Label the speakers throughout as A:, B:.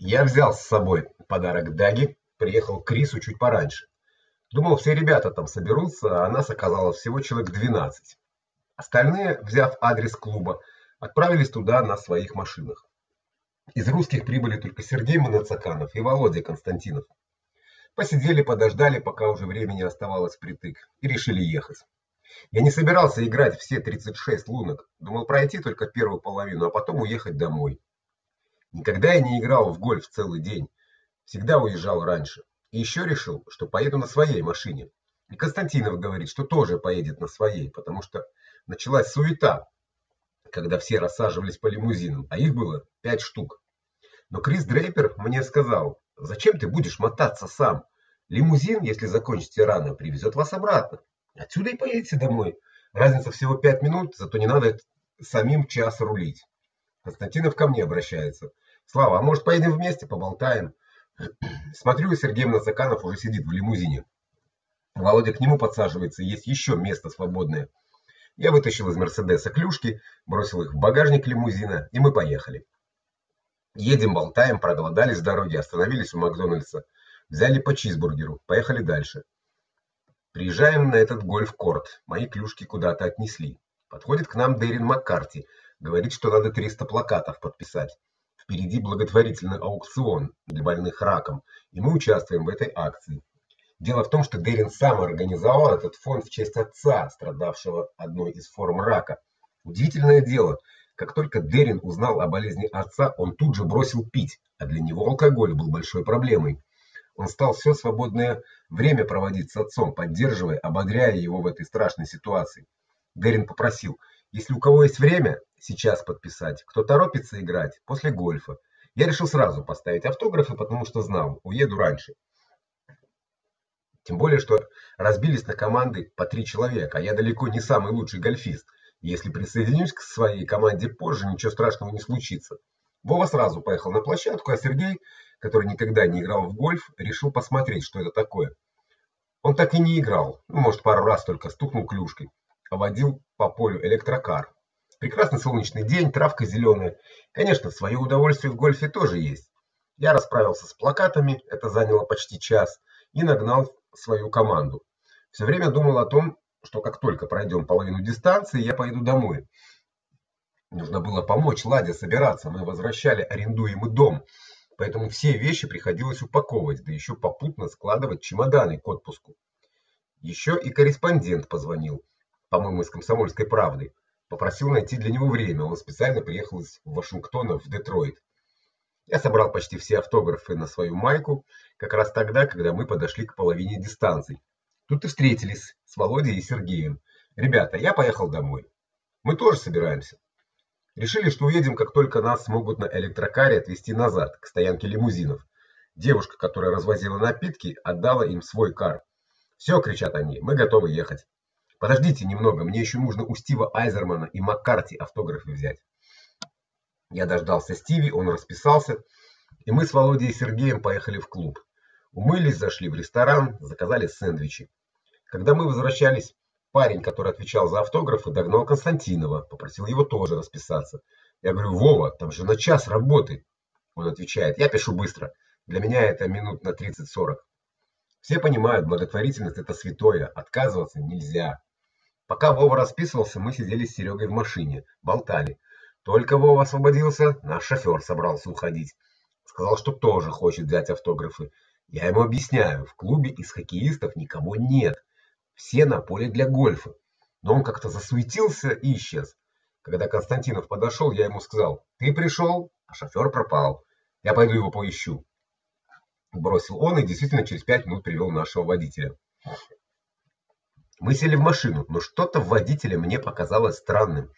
A: Я взял с собой подарок Даги, приехал к Крису чуть пораньше. Думал, все ребята там соберутся, а нас оказалось всего человек 12. Остальные, взяв адрес клуба, отправились туда на своих машинах. Из русских прибыли только Сергей Манацаканов и Володя Константинов. Посидели, подождали, пока уже времени оставалось впритык, и решили ехать. Я не собирался играть все 36 лунок, думал пройти только первую половину, а потом уехать домой. Никогда я не играл в гольф целый день, всегда уезжал раньше. И еще решил, что поеду на своей машине. И Константинов говорит, что тоже поедет на своей, потому что началась суета, когда все рассаживались по лимузинам, а их было пять штук. Но Крис Дрейпер мне сказал: "Зачем ты будешь мотаться сам? Лимузин, если закончите рано, привезет вас обратно. Отсюда и поедете домой. Разница всего пять минут, зато не надо самим час рулить". Константинов ко мне обращается: "Слава, а может, поедем вместе, поболтаем?" Смотрю, Сергей Назаканов уже сидит в лимузине. Володя к нему подсаживается, есть еще место свободное. Я вытащил из Мерседеса клюшки, бросил их в багажник лимузина, и мы поехали. Едем, болтаем, проголодались с дороги, остановились у Макдональдса, взяли по чизбургеру, поехали дальше. Приезжаем на этот гольф-корт. Мои клюшки куда-то отнесли. Подходит к нам Дэрин Маккарти, говорит, что надо 300 плакатов подписать. Впереди благотворительный аукцион для больных раком, и мы участвуем в этой акции. Дело в том, что Дерин сам организовал этот фонд в честь отца, страдавшего одной из форм рака. Удивительное дело, как только Дерин узнал о болезни отца, он тут же бросил пить, а для него алкоголь был большой проблемой. Он стал все свободное время проводить с отцом, поддерживая, ободряя его в этой страшной ситуации. Дерин попросил: "Если у кого есть время, сейчас подписать. Кто торопится играть после гольфа". Я решил сразу поставить автографы, потому что знал, уеду раньше. Тем более, что разбились на команды по три человека, а я далеко не самый лучший гольфист. Если присоединюсь к своей команде позже, ничего страшного не случится. Вова сразу поехал на площадку, а Сергей, который никогда не играл в гольф, решил посмотреть, что это такое. Он так и не играл, ну, может, пару раз только стукнул клюшкой, водил по полю электрокар. Прекрасный солнечный день, травка зеленая. Конечно, свое удовольствие в гольфе тоже есть. Я расправился с плакатами, это заняло почти час, и нагнал свою команду. Все время думал о том, что как только пройдем половину дистанции, я поеду домой. Нужно было помочь Ладе собираться. Мы возвращали арендуемый дом, поэтому все вещи приходилось упаковывать, да еще попутно складывать чемоданы к отпуску. Еще и корреспондент позвонил, по-моему, из Комсомольской правды, попросил найти для него время. Он специально приехал из Вашингтона в Детройт. Я собрал почти все автографы на свою майку, как раз тогда, когда мы подошли к половине дистанции. Тут и встретились с Володей и Сергеем. Ребята, я поехал домой. Мы тоже собираемся. Решили, что уедем, как только нас смогут на электрокаре отвезти назад к стоянке лимузинов. Девушка, которая развозила напитки, отдала им свой кар. «Все!» – кричат они. Мы готовы ехать. Подождите немного, мне еще нужно у Стива Айзермана и Маккарти автографы взять. Я дождался Стиви, он расписался, и мы с Володей и Сергеем поехали в клуб. Умылись, зашли в ресторан, заказали сэндвичи. Когда мы возвращались, парень, который отвечал за автографы, догнал Константинова, попросил его тоже расписаться. Я говорю: "Вова, там же на час работы". Он отвечает: "Я пишу быстро. Для меня это минут на 30-40". Все понимают, благотворительность это святое, отказываться нельзя. Пока Вова расписывался, мы сидели с Серегой в машине, болтали. Только Вова освободился, наш шофер собрался уходить. Сказал, что тоже хочет взять автографы. Я ему объясняю, в клубе из хоккеистов никого нет. Все на поле для гольфа. Но он как-то засуетился и исчез. Когда Константинов подошел, я ему сказал: "Ты пришел, а шофер пропал. Я пойду его поищу". Бросил он и действительно через пять минут привел нашего водителя. Мы сели в машину, но что-то в водителе мне показалось странным.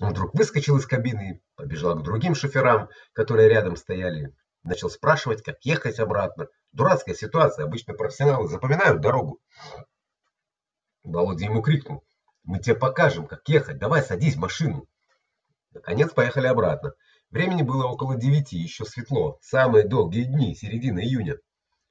A: Он вдруг выскочил из кабины, побежал к другим шоферам, которые рядом стояли, начал спрашивать, как ехать обратно. Дурацкая ситуация, обычно профессионалы запоминают дорогу. Володя ему крикнул: "Мы тебе покажем, как ехать. Давай садись в машину". Наконец поехали обратно. Времени было около девяти, еще светло. Самые долгие дни, середина июня.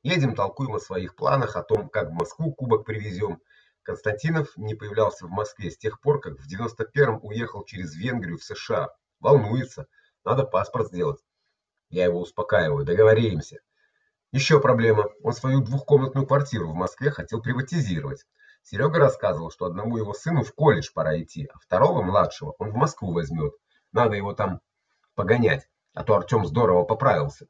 A: Едем, толкуем о своих планах, о том, как в Москву кубок привезем. Константинов не появлялся в Москве с тех пор, как в 91-м уехал через Венгрию в США. Волнуется, надо паспорт сделать. Я его успокаиваю: "Договоримся". Еще проблема. Он свою двухкомнатную квартиру в Москве хотел приватизировать. Серега рассказывал, что одному его сыну в колледж пора идти, а второго, младшего, он в Москву возьмет. Надо его там погонять, а то Артем здорово поправился.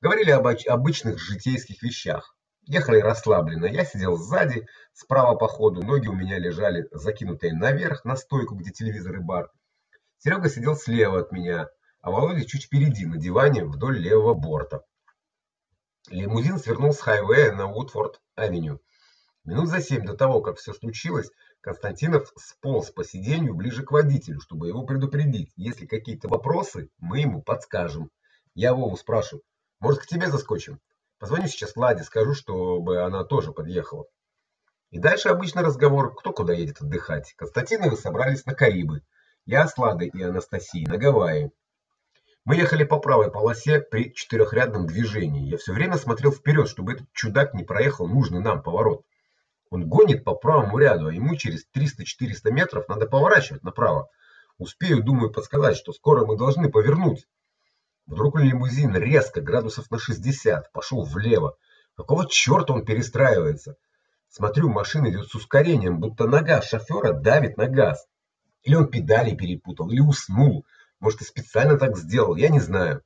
A: Говорили об обычных житейских вещах. Ехали расслабленно. Я сидел сзади, справа по ходу, ноги у меня лежали закинутые наверх на стойку, где телевизор и бар. Серега сидел слева от меня, а Володя чуть впереди на диване вдоль левого борта. Лимузин свернул с хайвея на Уотфорд-авеню. Минут за семь до того, как все случилось, Константинов сполз по сиденью ближе к водителю, чтобы его предупредить. Если какие-то вопросы, мы ему подскажем. Я Вову спрашиваю: "Может, к тебе заскочим?" Позвоню сейчас Ладе, скажу, чтобы она тоже подъехала. И дальше обычный разговор, кто куда едет отдыхать. Константиновы собрались на Карибы. Я с Ладой и Анастасией на Гавайи. Мы ехали по правой полосе при четырехрядном движении. Я все время смотрел вперед, чтобы этот чудак не проехал нужный нам поворот. Он гонит по правому ряду, а ему через 300-400 метров надо поворачивать направо. Успею, думаю, подсказать, что скоро мы должны повернуть. Вдруг лимузин резко градусов на 60 пошел влево. Какого черта он перестраивается? Смотрю, машина идет с ускорением, будто нога шофера давит на газ. Или он педали перепутал, или уснул. Может, и специально так сделал, я не знаю.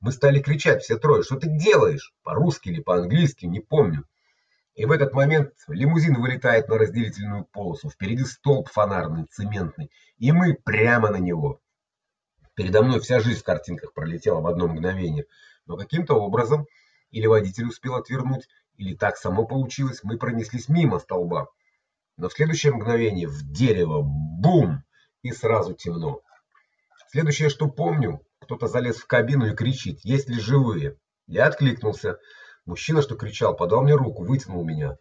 A: Мы стали кричать все трое: "Что ты делаешь?" По-русски или по-английски, не помню. И в этот момент лимузин вылетает на разделительную полосу. Впереди столб фонарный, цементный, и мы прямо на него. Передо мной вся жизнь в картинках пролетела в одно мгновение, но каким-то образом или водитель успел отвернуть, или так само получилось, мы пронеслись мимо столба. Но в следующее мгновение в дерево бум, и сразу темно. Следующее, что помню, кто-то залез в кабину и кричит: "Есть ли живые?" Я откликнулся. Мужчина, что кричал, подал мне руку, вытянул меня.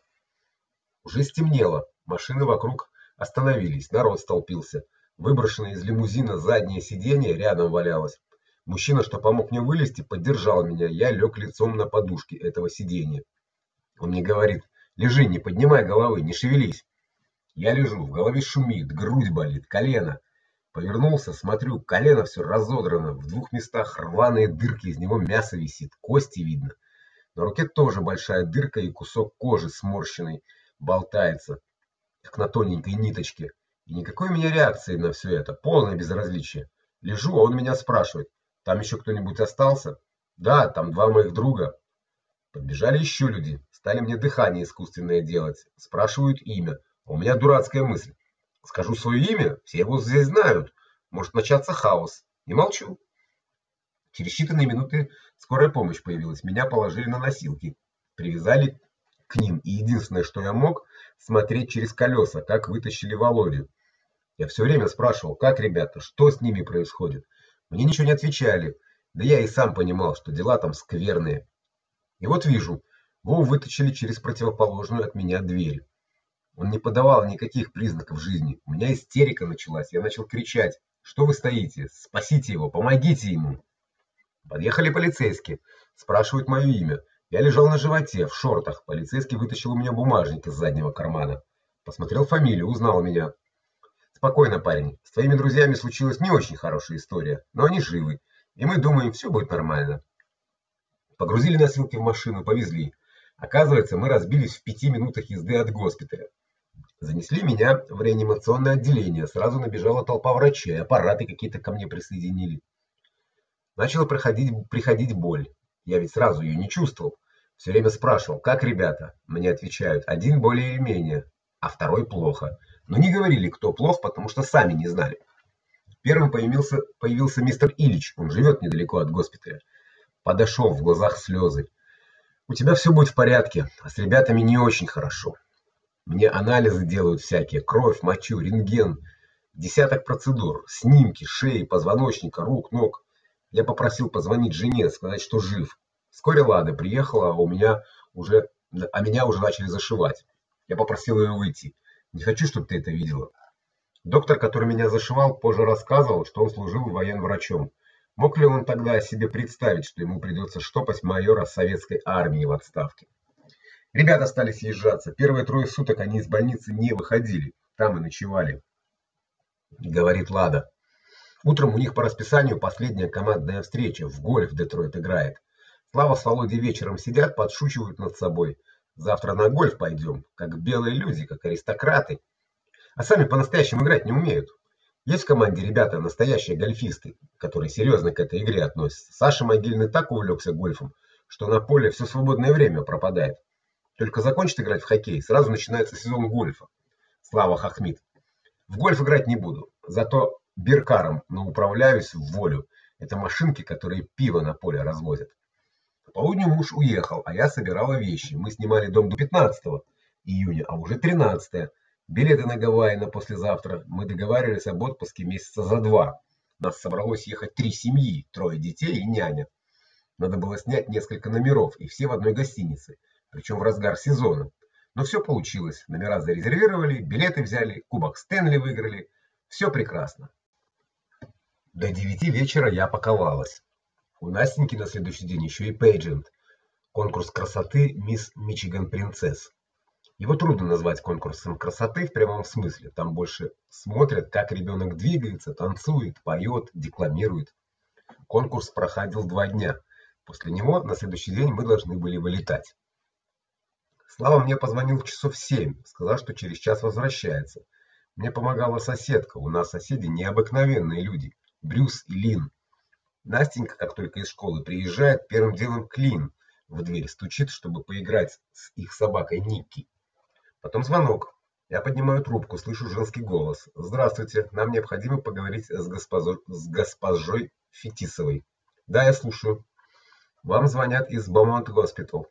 A: Уже стемнело. Машины вокруг остановились, народ столпился. Выброшенное из лимузина заднее сиденье рядом валялось. Мужчина, что помог мне вылезти, поддержал меня. Я лег лицом на подушке этого сиденья. Он мне говорит: "Лежи, не поднимай головы, не шевелись". Я лежу, в голове шумит, грудь болит, колено. Повернулся, смотрю, колено все разодрано, в двух местах рваные дырки, из него мясо висит, кости видно. На руке тоже большая дырка и кусок кожи сморщенный болтается, как на тоненькой ниточке. И никакой у меня реакции на все это, полное безразличие. Лежу, а он меня спрашивает: "Там еще кто-нибудь остался?" "Да, там два моих друга". Подбежали еще люди, стали мне дыхание искусственное делать, спрашивают имя. А у меня дурацкая мысль: скажу свое имя, все его здесь знают, может начаться хаос. Не молчу. Через считанные минуты скорая помощь появилась. Меня положили на носилки, привязали ним, и единственное, что я мог, смотреть через колеса, как вытащили Володю. Я все время спрашивал: "Как ребята? Что с ними происходит?" Мне ничего не отвечали. Да я и сам понимал, что дела там скверные. И вот вижу, Вову вытащили через противоположную от меня дверь. Он не подавал никаких признаков жизни. У меня истерика началась. Я начал кричать: "Что вы стоите? Спасите его, помогите ему!" Подъехали полицейские, спрашивают мое имя. Я лежал на животе, в шортах. Полицейский вытащил у меня бумажник из заднего кармана. Посмотрел фамилию, узнал меня. Спокойно, парень. С твоими друзьями случилась не очень хорошая история, но они живы, и мы думаем, все будет нормально. Погрузили носилки в машину, повезли. Оказывается, мы разбились в пяти минутах езды от госпиталя. Занесли меня в реанимационное отделение. Сразу набежала толпа врачей, аппараты какие-то ко мне присоединили. Начала приходить приходить боль. Я ведь сразу ее не чувствовал. Все время спрашивал: "Как ребята?" Мне отвечают: "Один более или менее, а второй плохо". Но не говорили, кто плох, потому что сами не знали. Первым появился появился мистер Ильич. Он живет недалеко от госпиталя. Подошел, в глазах слезы. У тебя все будет в порядке, а с ребятами не очень хорошо. Мне анализы делают всякие: кровь, мочу, рентген, десяток процедур, снимки шеи, позвоночника, рук, ног. Я попросил позвонить жене, сказать, что жив. Вскоре Лада приехала, а у меня уже а меня уже начали зашивать. Я попросил ее выйти. Не хочу, чтобы ты это видела. Доктор, который меня зашивал, позже рассказывал, что он служил военврачом. Мог ли он тогда себе представить, что ему придется штопать майора советской армии в отставке? Ребята стали съезжаться. Первые трое суток они из больницы не выходили, там и ночевали. Говорит Лада. Утром у них по расписанию последняя командная встреча, в гольф Детройт играет. Слава с Володей вечером сидят, подшучивают над собой. Завтра на гольф пойдем, как белые люди, как аристократы. А сами по-настоящему играть не умеют. Есть в команде ребята настоящие гольфисты, которые серьезно к этой игре относятся. Саша Могильный так увлекся гольфом, что на поле все свободное время пропадает. Только закончит играть в хоккей, сразу начинается сезон гольфа. Слава Хахмид. В гольф играть не буду, зато биркаром, но управляюсь в волю. Это машинки, которые пиво на поле развозят. По полудню муж уехал, а я собирала вещи. Мы снимали дом до 15 июня, а уже 13 Билеты на Гавайи на послезавтра. Мы договаривались об отпуске месяца за два. Нас собралось ехать три семьи, трое детей и няня. Надо было снять несколько номеров, и все в одной гостинице, причем в разгар сезона. Но все получилось. Номера зарезервировали, билеты взяли, кубок Стэнли выиграли. Все прекрасно. До девяти вечера я паковалась. У Настеньки на следующий день еще и pageant. Конкурс красоты Miss Michigan Princess. Его трудно назвать конкурсом красоты в прямом смысле. Там больше смотрят, как ребенок двигается, танцует, поет, декламирует. Конкурс проходил два дня. После него на следующий день мы должны были вылетать. Слава мне позвонил в часов семь, сказал, что через час возвращается. Мне помогала соседка. У нас соседи необыкновенные люди. Брюс и Лин. Настенька, как только из школы приезжает, первым делом к Лин в дверь стучит, чтобы поиграть с их собакой Никки. Потом звонок. Я поднимаю трубку, слышу женский голос. Здравствуйте, нам необходимо поговорить с госпожой с госпожой Фетисовой. Да, я слушаю. Вам звонят из Бомонт Госпитал.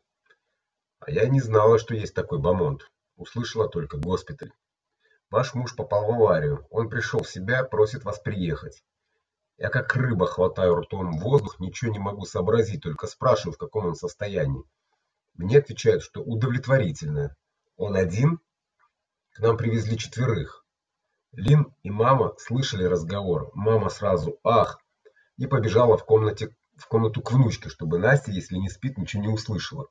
A: А я не знала, что есть такой Бомонт. Услышала только госпиталь. Ваш муж попал в аварию. Он пришел в себя, просит вас приехать. Я как рыба хватаю ртом воздух, ничего не могу сообразить, только спрашиваю, в каком он состоянии. Мне отвечают, что удовлетворительное. Он один? К нам привезли четверых. Лин и мама слышали разговор. Мама сразу: "Ах!" и побежала в комнате в комнату к внучке, чтобы Настя, если не спит, ничего не услышала.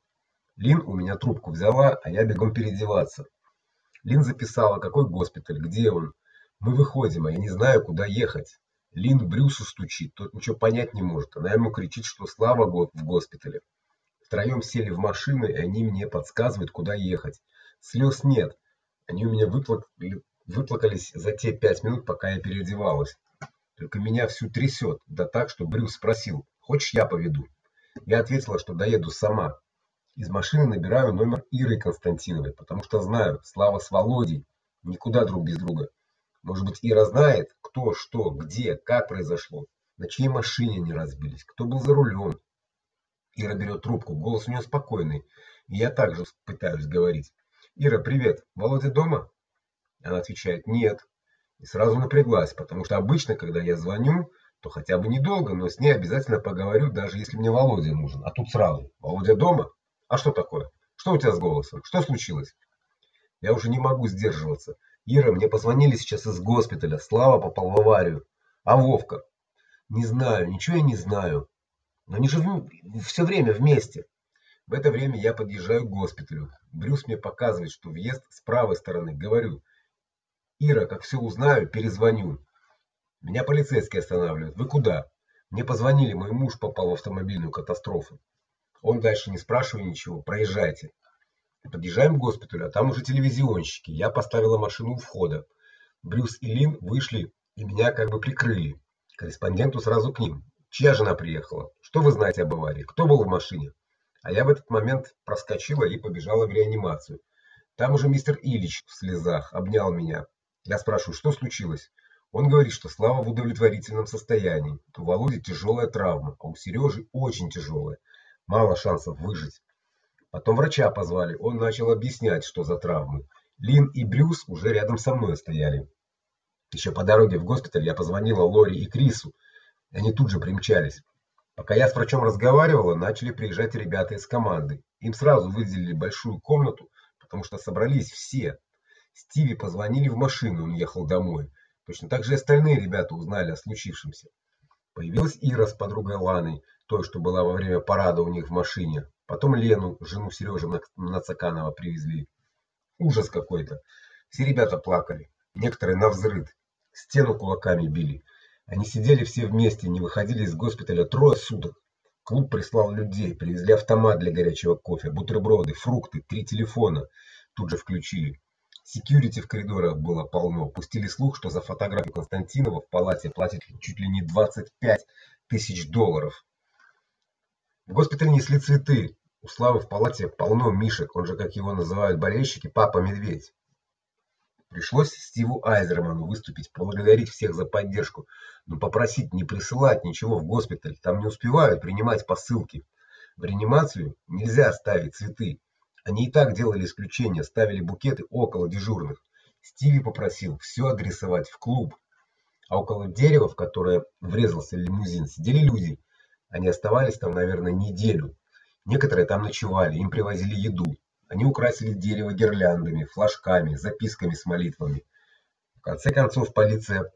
A: Лин у меня трубку взяла, а я бегом переодеваться. Лин записала, какой госпиталь, где он. Мы выходим, а я не знаю, куда ехать. Лин Брюсу стучит, тот ничего понять не может. Она ему кричит, что Слава год в госпитале. Втроем сели в машины, и они мне подсказывают, куда ехать. Слез нет. Они у меня выплакали, выплакались за те пять минут, пока я переодевалась. Только меня всю трясет, да так, что Брюс спросил: "Хочешь, я поведу?" Я ответила, что доеду сама. Из машины набираю номер Иры Константиновой, потому что знаю, Слава с Володей никуда друг без друга. Может быть, Ира знает, кто, что, где, как произошло, на чьей машине они разбились, кто был за рулем. Ира берет трубку, голос у нее спокойный, и я также пытаюсь говорить. Ира, привет. Володя дома? Она отвечает: "Нет". И сразу напряглась, потому что обычно, когда я звоню, то хотя бы недолго, но с ней обязательно поговорю, даже если мне Володя нужен. А тут сразу: "Володя дома? А что такое? Что у тебя с голосом? Что случилось?" Я уже не могу сдерживаться. Ира, мне позвонили сейчас из госпиталя. Слава попал в аварию. А Вовка? Не знаю, ничего я не знаю. Но они же все время вместе. В это время я подъезжаю к госпиталю. Брюс мне показывает, что въезд с правой стороны. Говорю: "Ира, как все узнаю, перезвоню". Меня полицейские останавливают. Вы куда? Мне позвонили, мой муж попал в автомобильную катастрофу. Он дальше не спрашивая ничего, проезжайте. Подъезжаем к госпиталю, а там уже телевизионщики. Я поставила машину у входа. Брюс и Лин вышли и меня как бы прикрыли. Корреспонденту сразу к ним. Чья жена приехала? Что вы знаете об аварии? Кто был в машине? А я в этот момент проскочила и побежала в реанимацию. Там уже мистер Ильич в слезах обнял меня. Я спрашиваю: "Что случилось?" Он говорит, что Слава в удовлетворительном состоянии. У Володи тяжелая травма, а у Сережи очень тяжелая. Мало шансов выжить. Потом врача позвали. Он начал объяснять, что за травмы. Лин и Брюс уже рядом со мной стояли. Еще по дороге в госпиталь я позвонила Лори и Крису. Они тут же примчались. Пока я с врачом разговаривала, начали приезжать ребята из команды. Им сразу выделили большую комнату, потому что собрались все. Стиви позвонили в машину, он ехал домой. Точно так же остальные ребята узнали о случившемся. Появилась Ира с подругой Ланой, той, что была во время парада у них в машине. Потом Лену, жену Сережи Нацаканова привезли. Ужас какой-то. Все ребята плакали, некоторые навзрыд, стену кулаками били. Они сидели все вместе, не выходили из госпиталя трое суток. Клуб прислал людей, привезли автомат для горячего кофе, бутерброды, фрукты, три телефона. Тут же включили. Секьюрити в коридорах было полно. Пустили слух, что за фотографию Константинова в палате платят чуть ли не 25 тысяч долларов. В госпиталь несли цветы. У Славы в палате полно мишек, он же, как его называют болельщики, папа медведь. Пришлось Стиву Айзерману выступить, поблагодарить всех за поддержку, но попросить не присылать ничего в госпиталь, там не успевают принимать посылки. В реанимацию нельзя ставить цветы. Они и так делали исключение, ставили букеты около дежурных. Стиви попросил все адресовать в клуб. А около дерева, в которое врезался лимузин, сидели люди. Они оставались там, наверное, неделю. Некоторые там ночевали, им привозили еду. Они украсили дерево гирляндами, флажками, записками с молитвами. В конце концов полиция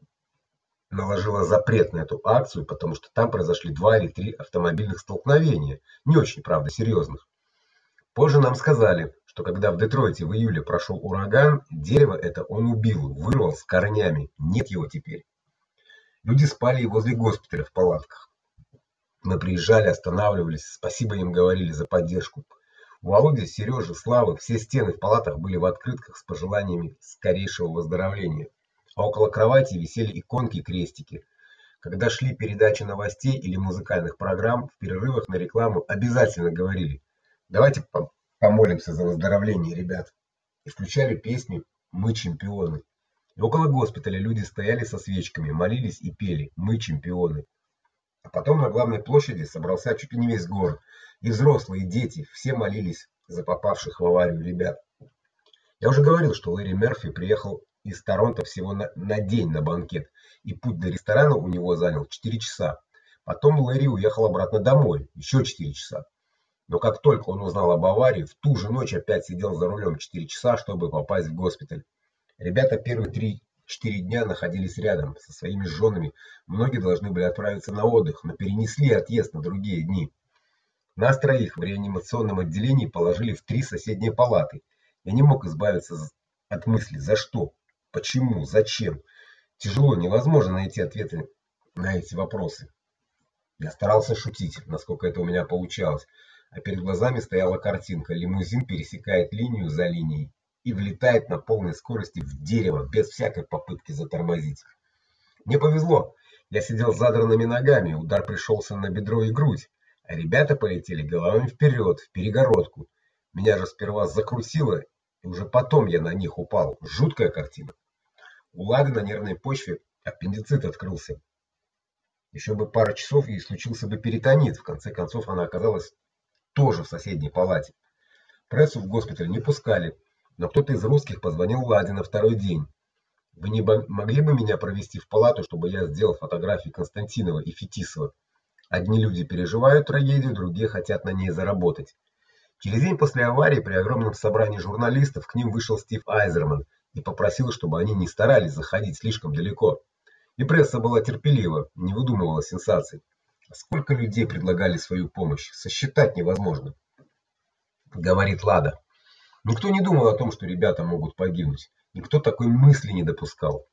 A: наложила запрет на эту акцию, потому что там произошли два или три автомобильных столкновения, не очень, правда, серьезных. Позже нам сказали, что когда в Детройте в июле прошел ураган, дерево это он убил, вырвал с корнями. Нет его теперь. Люди спали возле госпиталя в палатках. Мы приезжали, останавливались, спасибо им говорили за поддержку. У Володи, Сережи, Славы все стены в палатах были в открытках с пожеланиями скорейшего выздоровления. А около кровати висели иконки и крестики. Когда шли передачи новостей или музыкальных программ, в перерывах на рекламу обязательно говорили: "Давайте помолимся за выздоровление ребят". И включали песню "Мы чемпионы". И около госпиталя люди стояли со свечками, молились и пели: "Мы чемпионы". А потом на главной площади собрался чуть ли не весь город. И взрослые, и дети, все молились за попавших в аварию ребят. Я уже говорил, что Лэри Мерфи приехал из Торонто всего на, на день на банкет, и путь до ресторана у него занял 4 часа. Потом Лэри уехал обратно домой, еще 4 часа. Но как только он узнал об аварии, в ту же ночь опять сидел за рулем 4 часа, чтобы попасть в госпиталь. Ребята первые три четыре дня находились рядом со своими женами. Многие должны были отправиться на отдых, но перенесли отъезд на другие дни. Нас троих в реанимационном отделении положили в три соседние палаты. Я не мог избавиться от мысли: за что, почему, зачем. Тяжело, невозможно найти ответы на эти вопросы. Я старался шутить, насколько это у меня получалось, а перед глазами стояла картинка: лимузин пересекает линию за линией и влетает на полной скорости в дерево без всякой попытки затормозить. Мне повезло. Я сидел с задранными ногами, удар пришелся на бедро и грудь а ребята полетели головами вперед, в перегородку. Меня же сперва закрутило, и уже потом я на них упал. Жуткая картина. У Лады на нервной почве аппендицит открылся. Еще бы пара часов и случился бы перитонит. В конце концов она оказалась тоже в соседней палате. Прессу в госпиталь не пускали, но кто-то из русских позвонил Ладе на второй день. Вы не могли бы меня провести в палату, чтобы я сделал фотографии Константинова и Фетисова? Одни люди переживают трагедию, другие хотят на ней заработать. Через день после аварии при огромном собрании журналистов к ним вышел Стив Айзерман и попросил, чтобы они не старались заходить слишком далеко. И пресса была терпелива, не выдумывала сенсаций. Сколько людей предлагали свою помощь, сосчитать невозможно. Говорит Лада. Никто не думал о том, что ребята могут погибнуть. Никто такой мысли не допускал.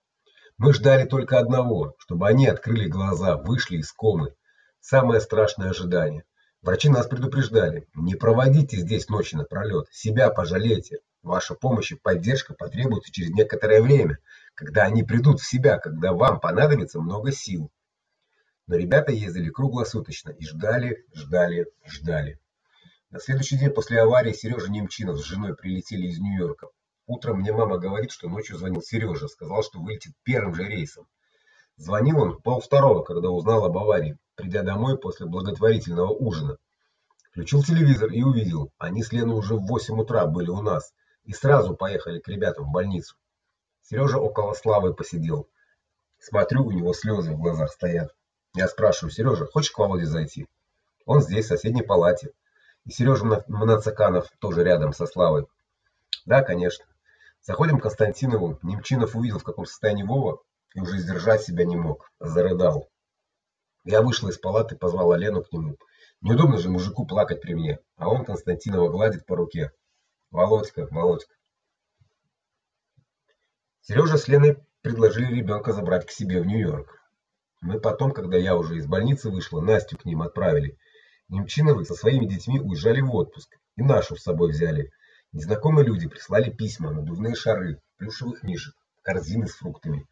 A: Мы ждали только одного, чтобы они открыли глаза, вышли из комы, Самое страшное ожидание. Врачи нас предупреждали: не проводите здесь ночи напролет, себя пожалейте. Ваша помощь и поддержка потребуется через некоторое время, когда они придут в себя, когда вам понадобится много сил. Но ребята ездили круглосуточно и ждали, ждали, ждали. На следующий день после аварии Сережа Немчинов с женой прилетели из Нью-Йорка. Утром мне мама говорит, что ночью звонил Сережа, сказал, что вылетит первым же рейсом. Звонил он полвторого, когда узнал об аварии придя домой после благотворительного ужина. Включил телевизор и увидел, они с Леной уже в 8 утра были у нас и сразу поехали к ребятам в больницу. Сережа около Славы посидел. Смотрю, у него слезы в глазах стоят. Я спрашиваю: "Сережа, хочешь к Володе зайти?" Он здесь, в соседней палате. Сережа Мнацаканов тоже рядом со Славой. Да, конечно. Заходим к Константинову. Немчинов увидел, в каком состоянии Вова, и уже сдержать себя не мог, зарыдал. Я вышла из палаты, позвала Лену к нему. Неудобно же мужику плакать при мне, а он Константинова гладит по руке. Володька, Володька. Сережа с Леной предложили ребенка забрать к себе в Нью-Йорк. Мы потом, когда я уже из больницы вышла, Настю к ним отправили. Немчиновы со своими детьми уезжали в отпуск, и нашу с собой взяли. Незнакомые люди прислали письма, надувные шары, плюшевых мишек, корзины с фруктами.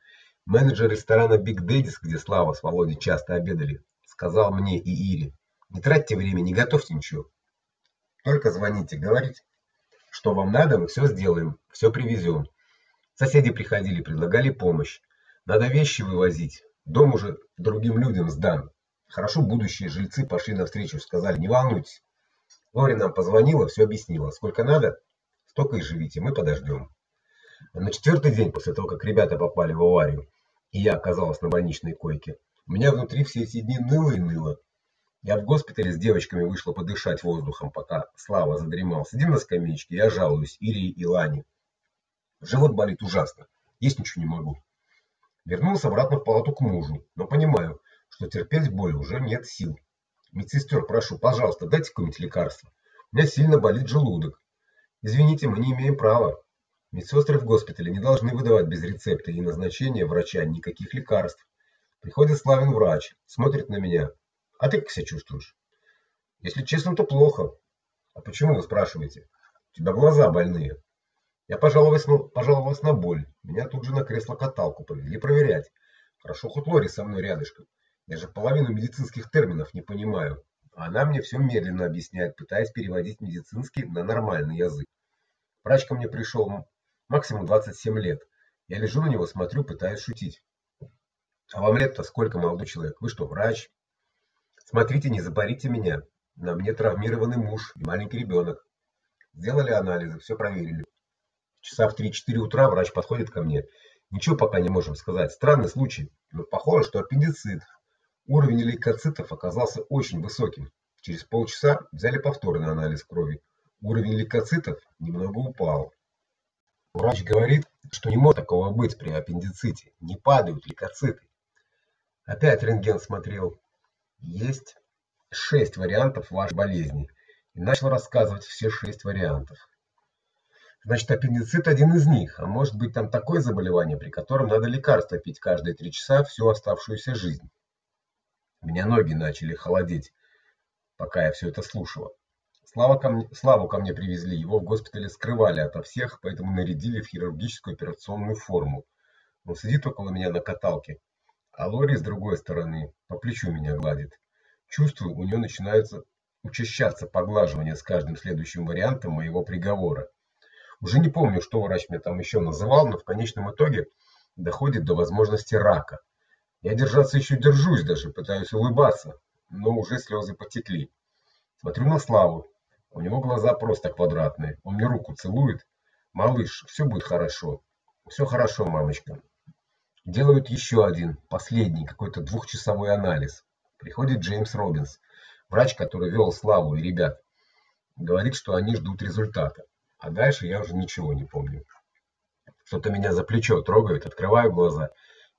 A: Менеджер ресторана Big Daddy's, где Слава с Володей часто обедали, сказал мне и Ире: "Не тратьте время, не готовьте ничего. Только звоните, говорите, что вам надо, мы все сделаем, все привезем. Соседи приходили, предлагали помощь. Надо вещи вывозить. Дом уже другим людям сдан. Хорошо будущие жильцы пошли навстречу, сказали: "Не волнуйтесь. Лори нам позвонила, все объяснила. Сколько надо, столько и живите, мы подождем». На четвертый день после того, как ребята попали в аварию, и я оказалась на больничной койке, у меня внутри все эти дни ныло и ныло. Я в госпитале с девочками вышла подышать воздухом, пока Слава задремал. Сидим на скамеечке, я жалуюсь Ире и Лане. Живот болит ужасно. Есть ничего не могу. Вернулся обратно в палату к мужу, но понимаю, что терпеть боль уже нет сил. Медсестер прошу, пожалуйста, дайте какое-нибудь лекарство. У меня сильно болит желудок. Извините, мы не имеем права. Медсестры в госпитале не должны выдавать без рецепта и назначения врача никаких лекарств. Приходит Славин врач, смотрит на меня. А ты как себя чувствуешь? Если честно, то плохо. А почему вы спрашиваете? У тебя глаза больные. Я пожаловалась на, пожаловалась на боль. Меня тут же на кресло-каталку повели проверять. Хорошо хоть Лори со мной рядышком. Я же половину медицинских терминов не понимаю. А она мне все медленно объясняет, пытаясь переводить медицинский на нормальный язык. Врач ко мне пришел максимум 27 лет. Я лежу на него, смотрю, пытаюсь шутить. А вам лет-то сколько, молодой человек? Вы что, врач? Смотрите, не запарите меня. На мне травмированный муж и маленький ребенок. Сделали анализы, все проверили. Часа в 3-4 утра врач подходит ко мне. Ничего пока не можем сказать. Странный случай, но похоже, что аппендицит. Уровень лейкоцитов оказался очень высоким. Через полчаса взяли повторный анализ крови. Уровень лейкоцитов немного упал. Врач говорит, что не может такого быть при аппендиците. Не падают лейкоциты. Опять рентген смотрел. Есть шесть вариантов вашей болезни. И начал рассказывать все шесть вариантов. Значит, аппендицит один из них, а может быть там такое заболевание, при котором надо лекарства пить каждые три часа всю оставшуюся жизнь. У меня ноги начали холодеть, пока я все это слушала. Слава ко мне, Славу ко мне привезли, его в госпитале скрывали ото всех, поэтому нарядили в хирургическую операционную форму. Он сидит около меня на каталке, а Лори с другой стороны по плечу меня гладит. Чувствую, у нее начинается учащаться поглаживание с каждым следующим вариантом моего приговора. Уже не помню, что врач мне там еще называл, но в конечном итоге доходит до возможности рака. Я держаться еще держусь даже, пытаюсь улыбаться, но уже слезы потекли. Смотрю на Славу. У него глаза просто квадратные. Он мне руку целует. Малыш, все будет хорошо. Все хорошо, мамочка. Делают еще один, последний, какой-то двухчасовой анализ. Приходит Джеймс Робинс, врач, который вел Славу и ребят. Говорит, что они ждут результата. А дальше я уже ничего не помню. Что-то меня за плечо трогает, открываю глаза.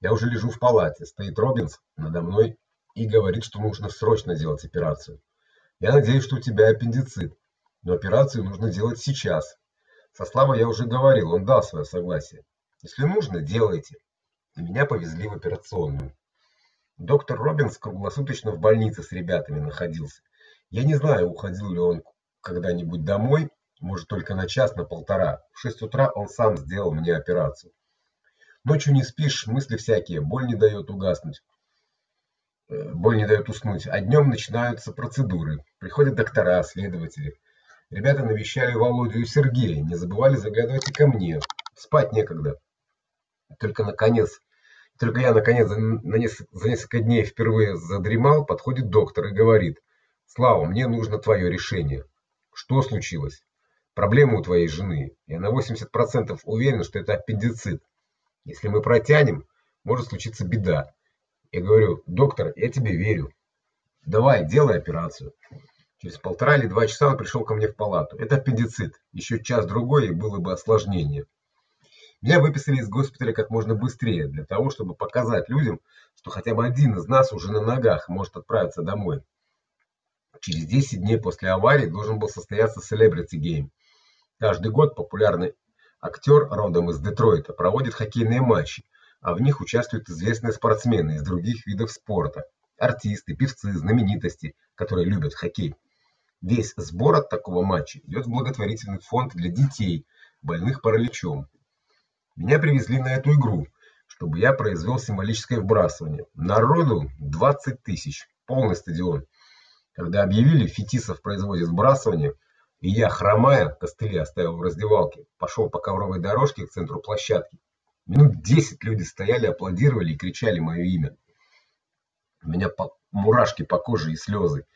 A: Я уже лежу в палате. Стоит Робинс надо мной и говорит, что нужно срочно делать операцию. Я надеюсь, что у тебя аппендицит, но операцию нужно делать сейчас. Со Славой я уже говорил, он дал свое согласие. Если нужно, делайте. И меня повезли в операционную. Доктор Робинс круглосуточно в больнице с ребятами находился. Я не знаю, уходил ли он когда-нибудь домой может только на час, на полтора. В шесть утра он сам сделал мне операцию. Ночью не спишь, мысли всякие, боль не дает угаснуть. Э, боль не дает уснуть, а днем начинаются процедуры. Приходят доктора, следователи. Ребята навещали Володю и Сергея, не забывали заглядывать и ко мне. Спать некогда. Только наконец, только я наконец за, несколько дней впервые задремал, подходит доктор и говорит: "Слава, мне нужно твое решение". Что случилось? Проблема у твоей жены. Я на 80% уверен, что это аппендицит. Если мы протянем, может случиться беда. Я говорю: "Доктор, я тебе верю. Давай, делай операцию". Через полтора или два часа он пришел ко мне в палату. Это аппендицит. Еще час другой и было бы осложнение. Меня выписали из госпиталя как можно быстрее, для того, чтобы показать людям, что хотя бы один из нас уже на ногах может отправиться домой. Через 10 дней после аварии должен был состояться Celebrity Game. Каждый год популярный актер родом из Детройта проводит хоккейные матчи. а в них участвуют известные спортсмены из других видов спорта, артисты, певцы, знаменитости, которые любят хоккей. Весь сбор от такого матча идет в благотворительный фонд для детей, больных параличом. Меня привезли на эту игру, чтобы я произвел символическое вбрасывание. Народу 20 тысяч, полный стадион. Когда объявили, Фетисов производит сбрасывание, и я, хромая, костыли оставил в раздевалке, пошел по ковровой дорожке к центру площадки. Минут десять люди стояли, аплодировали и кричали мое имя. У меня по мурашки по коже и слезы.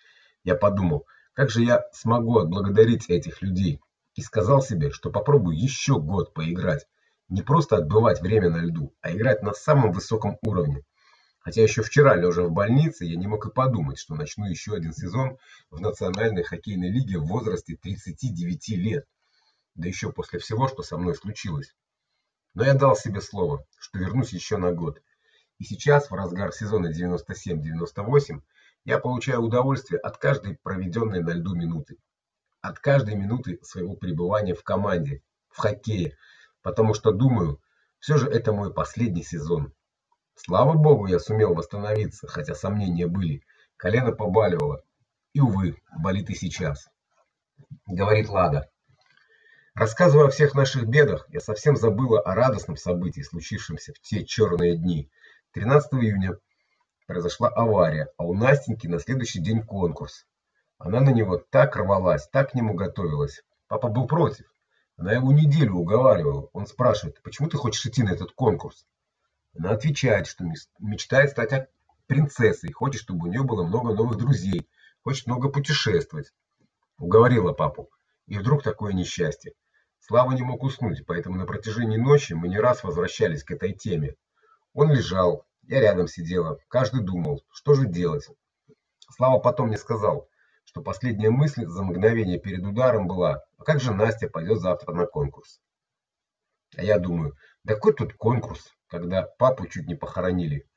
A: Я подумал: как же я смогу отблагодарить этих людей? И сказал себе, что попробую еще год поиграть, не просто отбывать время на льду, а играть на самом высоком уровне. Хотя еще вчера, лежа в больнице, я не мог и подумать, что начну еще один сезон в национальной хоккейной лиге в возрасте 39 лет. Да еще после всего, что со мной случилось. Но я дал себе слово, что вернусь еще на год. И сейчас, в разгар сезона 97-98, я получаю удовольствие от каждой проведенной на льду минуты, от каждой минуты своего пребывания в команде, в хоккее, потому что думаю, все же это мой последний сезон. Слава богу, я сумел восстановиться, хотя сомнения были. Колено побаливало. И увы, болит и сейчас. Говорит Лада. Рассказывая о всех наших бедах, я совсем забыла о радостном событии, случившемся в те черные дни. 13 июня произошла авария, а у Настеньки на следующий день конкурс. Она на него так рвалась, так к нему готовилась. Папа был против. Она его неделю уговаривала. Он спрашивает: "Почему ты хочешь идти на этот конкурс?" Она отвечает, что мечтает стать принцессой, хочет, чтобы у нее было много новых друзей, хочет много путешествовать. Уговорила папу. И вдруг такое несчастье. Слава не мог уснуть, поэтому на протяжении ночи мы не раз возвращались к этой теме. Он лежал, я рядом сидела, каждый думал, что же делать. Слава потом мне сказал, что последняя мысль за мгновение перед ударом была: а как же Настя пойдет завтра на конкурс? А я думаю: да какой тут конкурс, когда папу чуть не похоронили.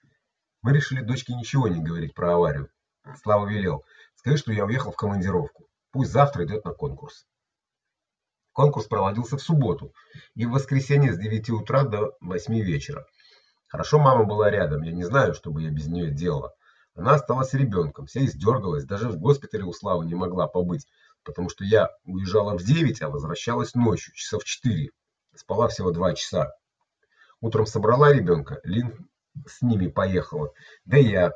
A: Мы решили дочке ничего не говорить про аварию. Слава велел: "Скажи, что я уехал в командировку. Пусть завтра идет на конкурс". Конкурс проводился в субботу и в воскресенье с 9 утра до 8 вечера. Хорошо мама была рядом. Я не знаю, что бы я без нее делала. Она осталась ребенком, вся издергалась, даже в госпитале у Славы не могла побыть, потому что я уезжала в 9, а возвращалась ночью, часов в 4. Спала всего 2 часа. Утром собрала ребенка, Лин с ними поехала. Да и я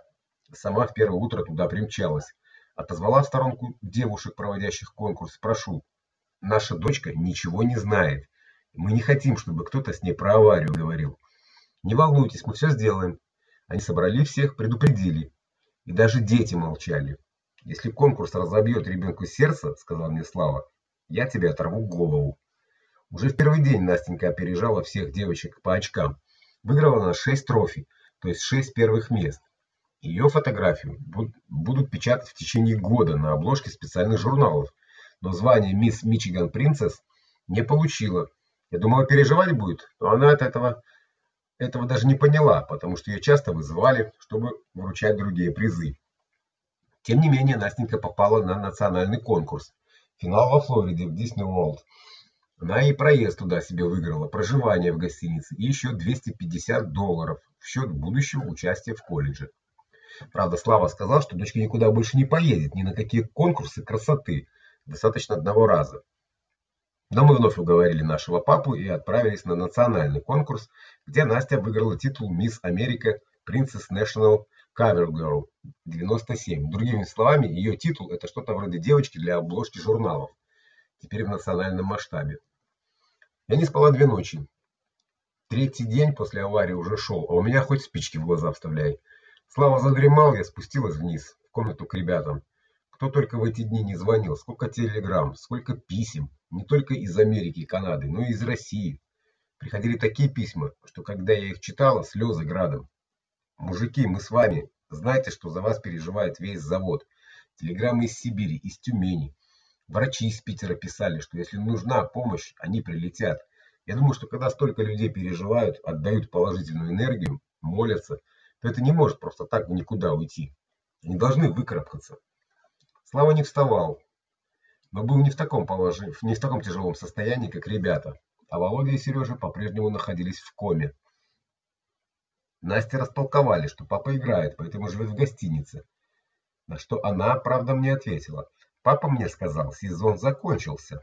A: сама в первое утро туда примчалась. Отозвала в сторонку девушек, проводящих конкурс, прошу: наша дочка ничего не знает. Мы не хотим, чтобы кто-то с ней про аварию говорил. Не волнуйтесь, мы все сделаем. Они собрали всех, предупредили. И даже дети молчали. Если конкурс разобьет ребенку сердце, сказал мне Слава, я тебе оторву голову. Уже в первый день Настенька опережала всех девочек по очкам. Выиграла она 6 трофей, то есть 6 первых мест. Ее фотографию будут печатать в течение года на обложке специальных журналов но звание мисс Мичиган Принцесс не получила. Я думала, переживать будет, но она от этого этого даже не поняла, потому что ее часто вызывали, чтобы вручать другие призы. Тем не менее, Настенька попала на национальный конкурс. Финал во Флориде в Disney World. Она и проезд туда себе выиграла, проживание в гостинице и еще 250 долларов в счет будущего участия в колледже. Правда, Слава сказал, что дочка никуда больше не поедет, ни на какие конкурсы красоты достаточно одного раза. Но мы вновь уговорили нашего папу и отправились на национальный конкурс, где Настя выиграла титул Мисс Америка Princess National Cover Girl 97. Другими словами, ее титул это что-то вроде девочки для обложки журналов. Теперь в национальном масштабе. Я не спала две ночи. Третий день после аварии уже шел, а у меня хоть спички в глаза вставляй. Слава задремал, я спустилась вниз в комнату к ребятам. Кто только в эти дни не звонил, сколько телеграмм, сколько писем, не только из Америки и Канады, но и из России. Приходили такие письма, что когда я их читала, слезы градом. Мужики, мы с вами. Знаете, что за вас переживает весь завод. Телеграммы из Сибири, из Тюмени. Врачи из Питера писали, что если нужна помощь, они прилетят. Я думаю, что когда столько людей переживают, отдают положительную энергию, молятся, то это не может просто так никуда уйти. Они должны выкарабкаться. Слава не вставал, но был не в таком положении, не в таком тяжелом состоянии, как ребята. А Володя и Сережа по-прежнему находились в коме. Насте растолковали, что папа играет, поэтому живет в гостинице. На что она, правда, мне ответила: "Папа мне сказал, сезон закончился".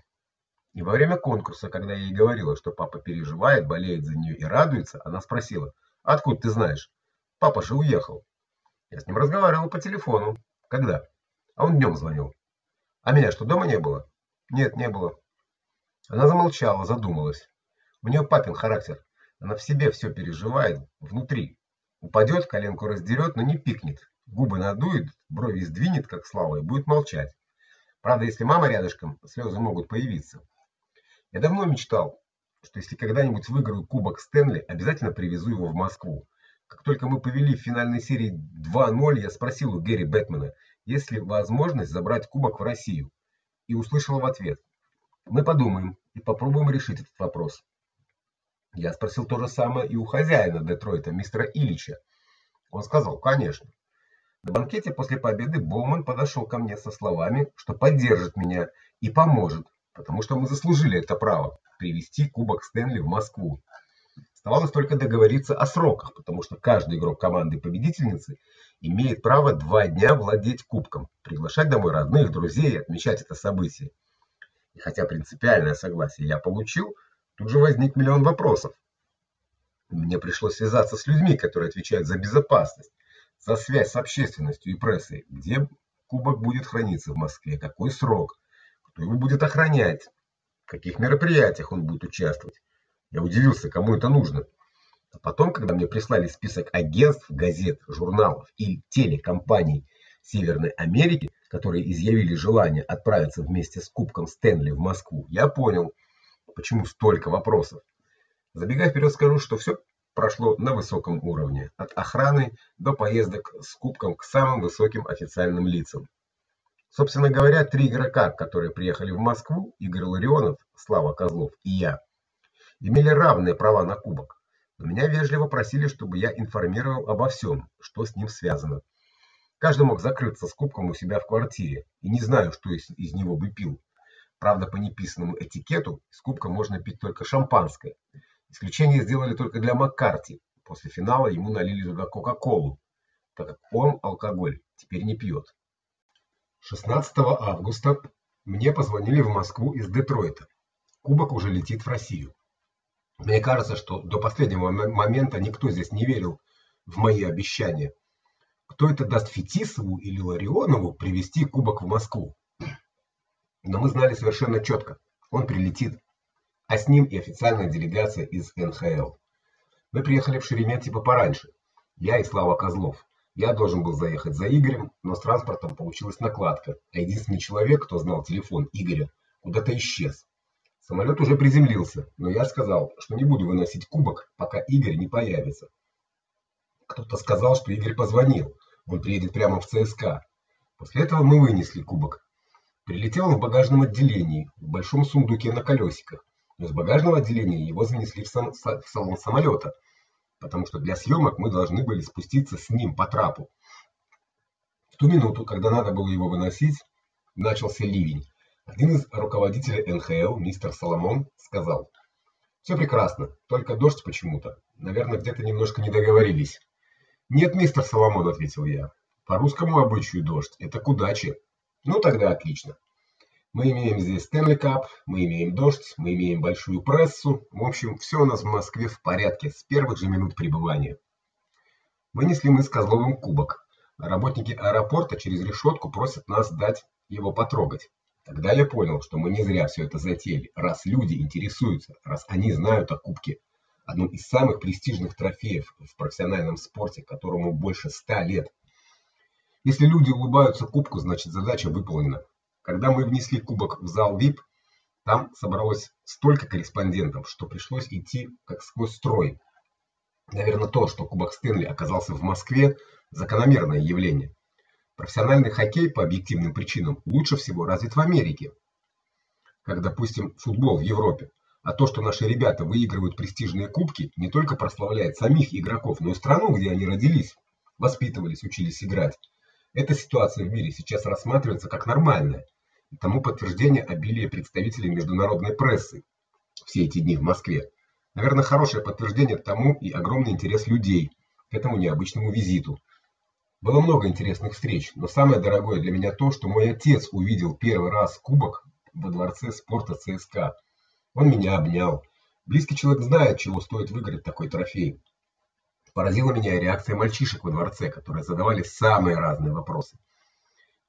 A: И во время конкурса, когда я ей говорила, что папа переживает, болеет за нее и радуется, она спросила: "Откуда ты знаешь? Папа же уехал". Я с ним разговаривала по телефону. Когда? А он днем звонил. А меня что, дома не было? Нет, не было. Она замолчала, задумалась. У нее папин характер. Она в себе все переживает внутри. Упадет, коленку раздерет, но не пикнет. Губы надует, брови сдвинет, как Слава, и будет молчать. Правда, если мама рядышком, слезы могут появиться. Я давно мечтал, что если когда-нибудь выиграю кубок Стэнли, обязательно привезу его в Москву. Как только мы повели в финальной серии 2:0, я спросил у Гэри Бэтмена, есть ли возможность забрать кубок в Россию, и услышал в ответ: "Мы подумаем и попробуем решить этот вопрос". Я спросил то же самое и у хозяина Детройта, мистера Ильича. Он сказал: "Конечно". На банкете после победы Боуман подошел ко мне со словами, что поддержит меня и поможет, потому что мы заслужили это право привести кубок Стэнли в Москву. Оставалось только договориться о сроках, потому что каждый игрок команды победительницы имеет право два дня владеть кубком, приглашать домой родных, друзей, отмечать это событие. И хотя принципиальное согласие я получил, тут же возник миллион вопросов. Мне пришлось связаться с людьми, которые отвечают за безопасность, за связь с общественностью и прессой, где кубок будет храниться в Москве, какой срок, кто его будет охранять, в каких мероприятиях он будет участвовать. Я удивился, кому это нужно. А потом, когда мне прислали список агентств, газет, журналов и телекомпаний Северной Америки, которые изъявили желание отправиться вместе с кубком Стэнли в Москву, я понял, почему столько вопросов. Забегая вперед, скажу, что все прошло на высоком уровне, от охраны до поездок с кубком к самым высоким официальным лицам. Собственно говоря, три игрока, которые приехали в Москву, Игорь Ларионов, Слава Козлов и я, имели равные права на кубок. Но меня вежливо просили, чтобы я информировал обо всем, что с ним связано. Каждый мог закрыться с кубком у себя в квартире, и не знаю, что из, из него бы пил. Правда, по неписанному этикету из кубка можно пить только шампанское. Исключение сделали только для Маккарти. После финала ему налили туда Кока-Колу, так как он алкоголь теперь не пьет. 16 августа мне позвонили в Москву из Детройта. Кубок уже летит в Россию. Мне кажется, что до последнего момента никто здесь не верил в мои обещания. Кто это даст Фетисову или Ларионову привезти кубок в Москву? Но мы знали совершенно четко. Он прилетит, а с ним и официальная делегация из НХЛ. Мы приехали в Шереметьево пораньше. Я и Слава Козлов. Я должен был заехать за Игорем, но с транспортом получилась накладка. А единственный человек, кто знал телефон Игоря, куда-то исчез. Самолет уже приземлился, но я сказал, что не буду выносить кубок, пока Игорь не появится. Кто-то сказал, что Игорь позвонил. Он приедет прямо в ЦСКА. После этого мы вынесли кубок. Прилетел он в багажном отделении, в большом сундуке на колесиках. Но из багажного отделения его занесли в, сам, в салон самолета, потому что для съемок мы должны были спуститься с ним по трапу. В ту минуту, когда надо было его выносить, начался ливень. Один из руководителей НХЛ, мистер Соломон, сказал: «Все прекрасно, только дождь почему-то. Наверное, где-то немножко не договорились". "Нет, мистер Соломон", ответил я. "По русскому обычаю дождь это к удаче". "Ну тогда отлично. Мы имеем здесь Стэнли Кап, мы имеем дождь, мы имеем большую прессу. В общем, все у нас в Москве в порядке с первых же минут прибывания". Вынесли мы с Козловым кубок. Работники аэропорта через решетку просят нас дать его потрогать. Тогда я понял, что мы не зря все это затеяли, раз люди интересуются, раз они знают о кубке, одном из самых престижных трофеев в профессиональном спорте, которому больше ста лет. Если люди улыбаются кубку, значит задача выполнена. Когда мы внесли кубок в зал VIP, там собралось столько корреспондентов, что пришлось идти как сквозь строй. Наверное, то, что кубок Стэнли оказался в Москве, закономерное явление. Профессиональный хоккей по объективным причинам лучше всего развит в Америке. Как, допустим, футбол в Европе. А то, что наши ребята выигрывают престижные кубки, не только прославляет самих игроков, но и страну, где они родились, воспитывались, учились играть. Эта ситуация в мире сейчас рассматривается как нормальная. Тому подтверждение обилие представителей международной прессы все эти дни в Москве. Наверное, хорошее подтверждение тому и огромный интерес людей, к этому необычному визиту. Было много интересных встреч, но самое дорогое для меня то, что мой отец увидел первый раз кубок во дворце спорта ЦСКА. Он меня обнял. Близкий человек знает, чего стоит выиграть такой трофей. Поразила меня реакция мальчишек во дворце, которые задавали самые разные вопросы.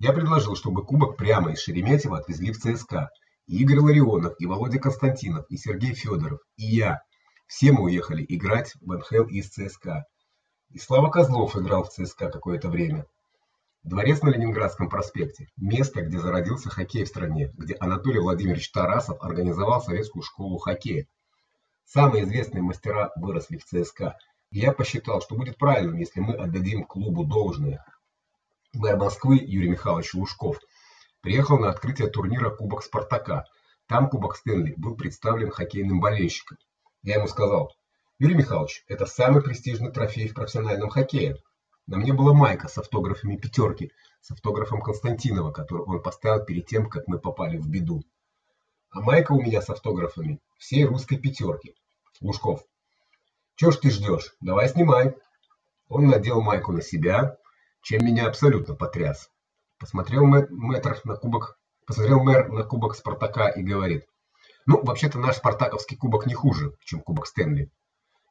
A: Я предложил, чтобы кубок прямо из Шереметьево отвезли в ЦСКА. И Игорь Ларионов, и Володя Константинов, и Сергей Федоров, и я. Все мы уехали играть в НХЛ из ЦСКА. И Слава Козлов играл в ЦСКА какое-то время. Дворец на Ленинградском проспекте место, где зародился хоккей в стране, где Анатолий Владимирович Тарасов организовал советскую школу хоккея. Самые известные мастера выросли в ЦСКА. И я посчитал, что будет правильным, если мы отдадим клубу должное. Мэр Москвы Юрий Михайлович Лужков приехал на открытие турнира Кубок Спартака. Там Кубок Стэнли был представлен хоккейным болельщикам. Я ему сказал: "Юрий Михайлович, это самый престижный трофей в профессиональном хоккее. На мне была майка с автографами пятерки, с автографом Константинова, который он поставил перед тем, как мы попали в беду. А майка у меня с автографами всей русской пятерки. Лужков, что ж ты ждешь? Давай снимай. Он надел майку на себя, чем меня абсолютно потряс. Посмотрел мэтр на кубок, посмотрел мэр на кубок Спартака и говорит: "Ну, вообще-то наш спартаковский кубок не хуже, чем кубок Стэнли".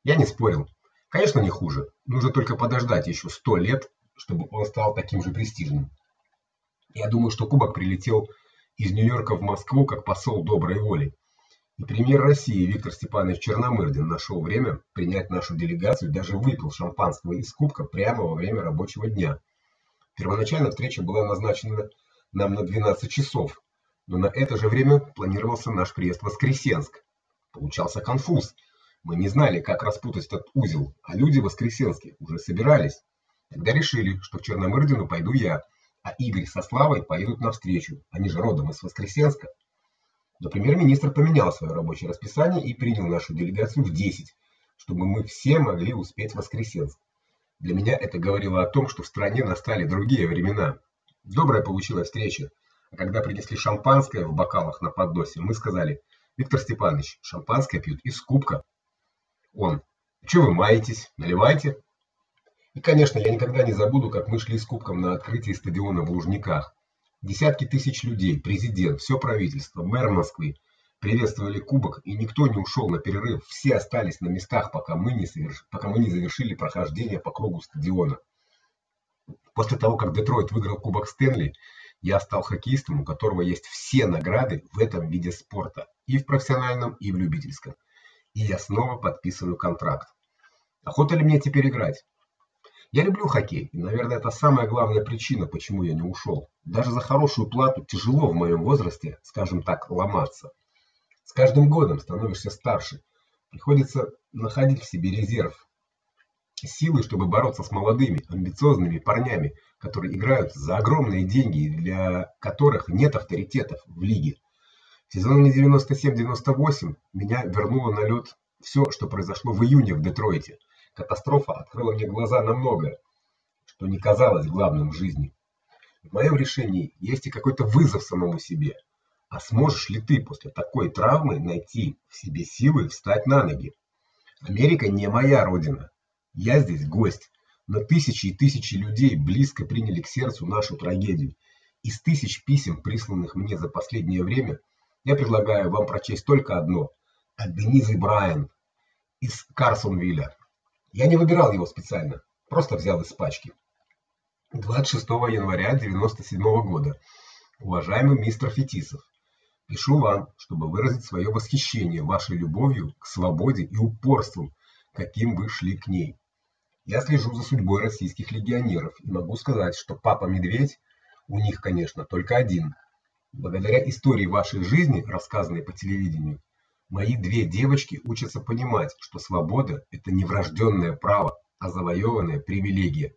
A: Я не спорил. Конечно, не хуже. Нужно только подождать еще сто лет, чтобы он стал таким же престижным. Я думаю, что кубок прилетел из Нью-Йорка в Москву как посол доброй воли. И премьер России Виктор Степанович Черномырдин нашел время принять нашу делегацию, даже выпил шампанского из кубка прямо во время рабочего дня. Первоначально встреча была назначена нам на 12 часов, но на это же время планировался наш приезд в Воскресенск. Получался конфуз. Мы не знали, как распутать этот узел, а люди в Воскресенске уже собирались. Тогда решили, что к Черномырдину пойду я, а Игорь со Славой поедут навстречу. Они же родом из Воскресенска. Но премьер-министр поменял свое рабочее расписание и принял нашу делегацию в 10, чтобы мы все могли успеть в Воскресенск. Для меня это говорило о том, что в стране настали другие времена. Добрая получилась встреча. А когда принесли шампанское в бокалах на подносе, мы сказали: "Виктор Степанович, шампанское пьют из кубка". Он: "Что вы маетесь? Наливайте". И, конечно, я никогда не забуду, как мы шли с кубком на открытие стадиона в Лужниках. Десятки тысяч людей, президент, все правительство, мэр Москвы приветствовали кубок, и никто не ушел на перерыв. Все остались на местах, пока мы не соверш... пока мы не завершили прохождение по кругу стадиона. После того, как Детройт выиграл кубок Стэнли, я стал хоккеистом, у которого есть все награды в этом виде спорта, и в профессиональном, и в любительском. И я снова подписываю контракт. Охота ли мне теперь играть? Я люблю хоккей, и, наверное, это самая главная причина, почему я не ушел. Даже за хорошую плату тяжело в моем возрасте, скажем так, ломаться. С каждым годом становишься старше. Приходится находить в себе резерв, силы, чтобы бороться с молодыми, амбициозными парнями, которые играют за огромные деньги и для которых нет авторитетов в лиге. В сезоне 97-98 меня вернуло на лед все, что произошло в июне в Детройте. Катастрофа открыла мне глаза на многое, что не казалось главным в жизни. В моем решении есть и какой-то вызов самому себе. А сможешь ли ты после такой травмы найти в себе силы встать на ноги? Америка не моя родина. Я здесь гость, но тысячи и тысячи людей близко приняли к сердцу нашу трагедию. Из тысяч писем, присланных мне за последнее время, я предлагаю вам прочесть только одно от Денизы Брайан из Карсонвилля. Я не выбирал его специально, просто взял из пачки. 26 января 97 года. Уважаемый мистер Фетисов, пишу вам, чтобы выразить свое восхищение вашей любовью к свободе и упорством, каким вы шли к ней. Я слежу за судьбой российских легионеров и могу сказать, что папа Медведь у них, конечно, только один. Благодаря истории вашей жизни, рассказанной по телевидению, Мои две девочки учатся понимать, что свобода это не врожденное право, а завоеванная привилегия.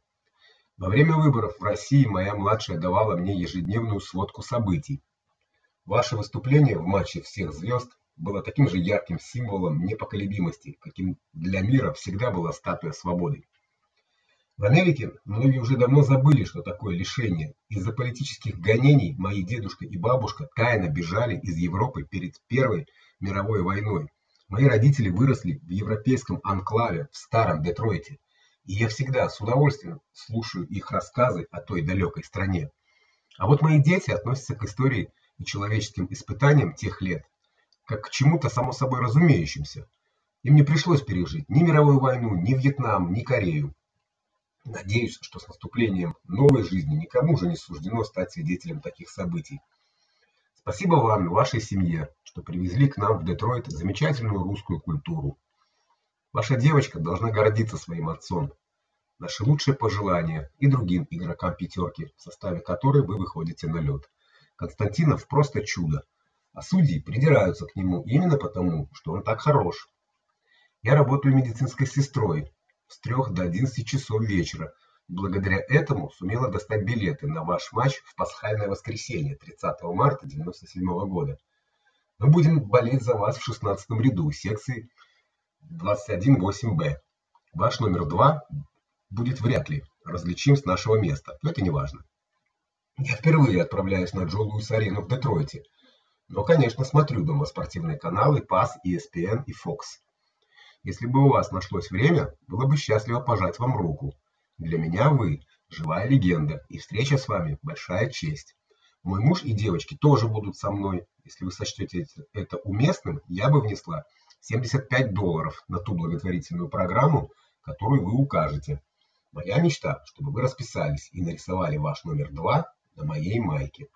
A: Во время выборов в России моя младшая давала мне ежедневную сводку событий. Ваше выступление в матче всех звезд было таким же ярким символом непоколебимости, каким для мира всегда была статуя свободы. В Америке многие уже давно забыли, что такое лишение. Из-за политических гонений мои дедушка и бабушка тайно бежали из Европы перед Первой мировой войной. Мои родители выросли в европейском анклаве в старом Детройте. И я всегда с удовольствием слушаю их рассказы о той далекой стране. А вот мои дети относятся к истории и человеческим испытаниям тех лет как к чему-то само собой разумеющимся. Им не пришлось пережить ни мировую войну, ни Вьетнам, ни Корею. Надеюсь, что с наступлением новой жизни никому уже не суждено стать свидетелем таких событий. Спасибо вам и вашей семье, что привезли к нам в Детройт замечательную русскую культуру. Ваша девочка должна гордиться своим отцом. Наши лучшие пожелания и другим игрокам пятерки, в составе которой вы выходите на лед. Константинов просто чудо, а судьи придираются к нему именно потому, что он так хорош. Я работаю медицинской сестрой с 3 до 11 часов вечера. Благодаря этому сумела достать билеты на ваш матч в пасхальное воскресенье 30 марта 97 года. Мы будем болеть за вас в 16 ряду секции 218Б. Ваш номер 2 будет вряд ли различим с нашего места. Но это не важно. Я впервые отправляюсь на Джо Луис арену в Детройте. Но, конечно, смотрю дома спортивные каналы PAS, ESPN и Fox. Если бы у вас нашлось время, было бы счастливо пожать вам руку. Для меня вы живая легенда, и встреча с вами большая честь. Мой муж и девочки тоже будут со мной. Если вы сочтете это уместным, я бы внесла 75 долларов на ту благотворительную программу, которую вы укажете. Моя мечта, чтобы вы расписались и нарисовали ваш номер 2 на моей майке.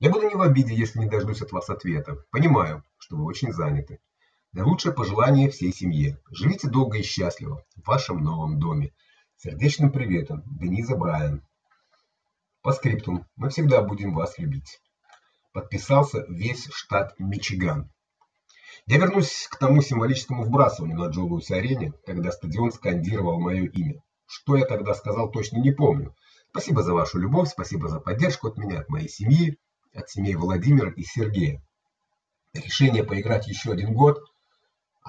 A: Я буду не в обиде, если не дождусь от вас ответа. Понимаю, что вы очень заняты. Наилучшее пожелание всей семье. Живите долго и счастливо в вашем новом доме. Сердечным приветом, Дениза Брайан. По скриптум. Мы всегда будем вас любить. Подписался весь штат Мичиган. Я вернусь к тому символическому вбрасыванию на Джо арене, когда стадион скандировал мое имя. Что я тогда сказал, точно не помню. Спасибо за вашу любовь, спасибо за поддержку от меня, от моей семьи, от семей Владимира и Сергея. Решение поиграть еще один год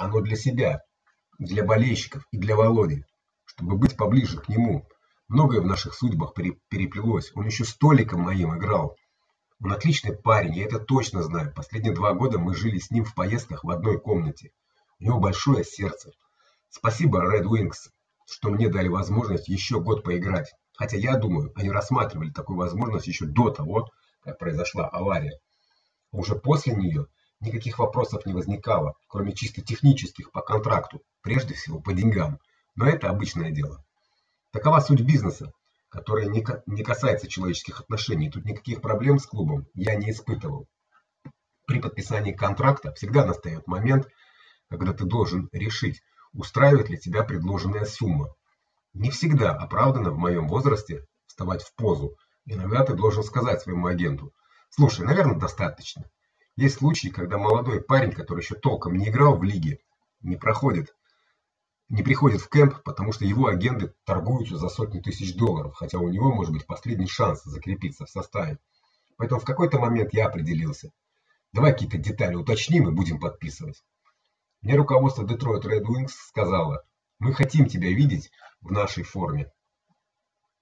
A: оно для себя, для болельщиков и для Володи, чтобы быть поближе к нему. Многое в наших судьбах переплелось. Он еще столиком моим играл. Он отличный парень, я это точно знаю. Последние два года мы жили с ним в поездках в одной комнате. У него большое сердце. Спасибо Red Wings, что мне дали возможность еще год поиграть. Хотя я думаю, они рассматривали такую возможность еще до того, как произошла авария. Уже после нее никаких вопросов не возникало, кроме чисто технических по контракту, прежде всего по деньгам. Но это обычное дело. Такова суть бизнеса, которая не касается человеческих отношений. Тут никаких проблем с клубом я не испытывал. При подписании контракта всегда настает момент, когда ты должен решить, устраивает ли тебя предложенная сумма. Не всегда оправдано в моем возрасте вставать в позу. Иногда ты должен сказать своему агенту: "Слушай, наверное, достаточно. Есть случаи, когда молодой парень, который еще толком не играл в лиге, не проходит не приходит в кемп, потому что его агенты торгуются за сотни тысяч долларов, хотя у него может быть последний шанс закрепиться в составе. Поэтому в какой-то момент я определился. Давай какие-то детали уточним и будем подписывать. Мне руководство Detroit Red Wings сказало: "Мы хотим тебя видеть в нашей форме.